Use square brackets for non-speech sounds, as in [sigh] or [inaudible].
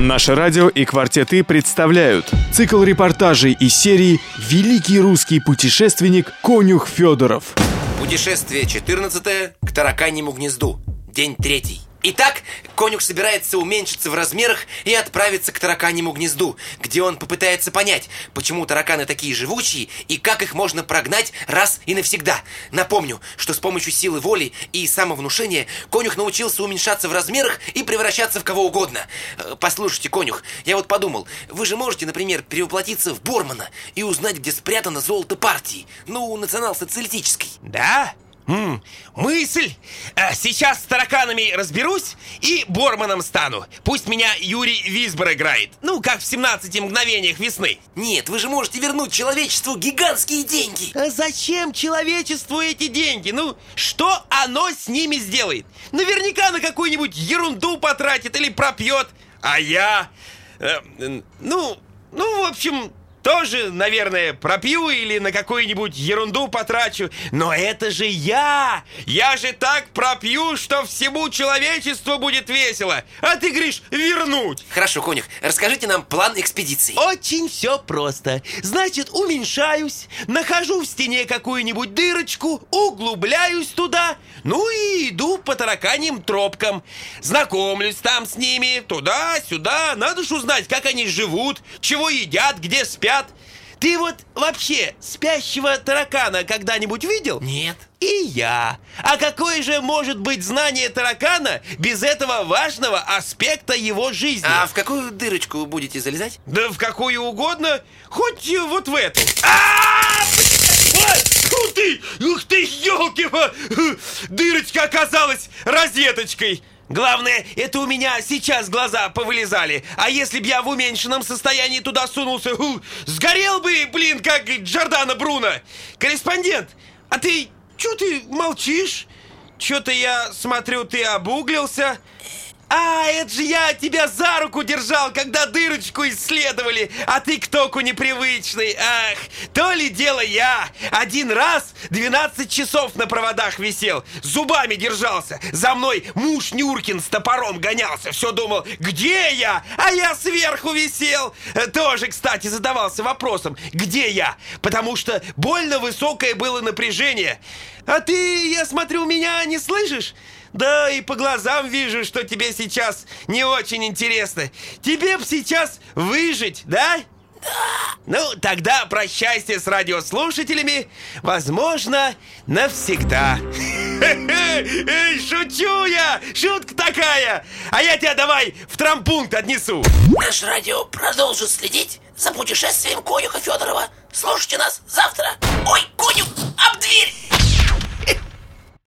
Наше радио и «Квартеты» представляют цикл репортажей из серии «Великий русский путешественник Конюх Федоров». Путешествие 14 к тараканьему гнезду. День третий. Итак, конюх собирается уменьшиться в размерах и отправиться к тараканьему гнезду, где он попытается понять, почему тараканы такие живучие и как их можно прогнать раз и навсегда. Напомню, что с помощью силы воли и самовнушения конюх научился уменьшаться в размерах и превращаться в кого угодно. Э, Послушайте, конюх, я вот подумал, вы же можете, например, перевоплотиться в Бормана и узнать, где спрятано золото партии, ну, национал-социалистической. Да? Мысль! А, Сейчас с тараканами разберусь и Борманом стану. Пусть меня Юрий Висбор играет. Ну, как в 17 мгновениях весны. Нет, вы же можете вернуть человечеству гигантские деньги. А зачем человечеству эти деньги? Ну, что оно с ними сделает? Наверняка на какую-нибудь ерунду потратит или пропьет. А я... э, ну, ну, в общем, тоже, наверное, пропью или на какую-нибудь ерунду потрачу. Но это же я! Я же так пропью, что всему человечеству будет весело. А ты говоришь, вернуть. Хорошо, конюх, расскажите нам план экспедиции. Очень все просто. Значит, уменьшаюсь, нахожу в стене какую-нибудь дырочку, углубляюсь туда, ну и иду по тараканьим тропкам. Знакомлюсь там с ними, туда-сюда. Надо ж узнать, как они живут, чего едят, где спят. Ты вот вообще спящего таракана когда-нибудь видел? Нет. И я. А какое же может быть знание таракана без этого важного аспекта его жизни? А в какую дырочку будете залезать? Да в какую угодно, хоть и вот в эту. А! Ой, ух ты, ух ты, елки! Дырочка оказалась розеточкой. Главное, это у меня сейчас глаза повылезали. А если б я в уменьшенном состоянии туда сунулся, ху, сгорел бы, блин, как Джордана Бруно. Корреспондент, а ты, чё ты молчишь? Чё-то я смотрю, ты обуглился. А, это же я тебя за руку держал, когда дырочку исследовали, а ты к току непривычный. Ах, то ли дело я. Один раз 12 часов на проводах висел, зубами держался. За мной муж Нюркин с топором гонялся, все думал, где я? А я сверху висел. Э, Тоже, кстати, задавался вопросом, где я? Потому что больно высокое было напряжение. А ты, я смотрю, меня не слышишь? Да и по глазам вижу, что тебе сейчас не очень интересно. Тебе б сейчас выжить, да? Ну, тогда прощайся с радиослушателями, возможно, навсегда. [laughs] Эй, шучу я! Шутка такая! А я тебя давай в трампункт отнесу. Наш радио продолжит следить за путешествием конюха Федорова.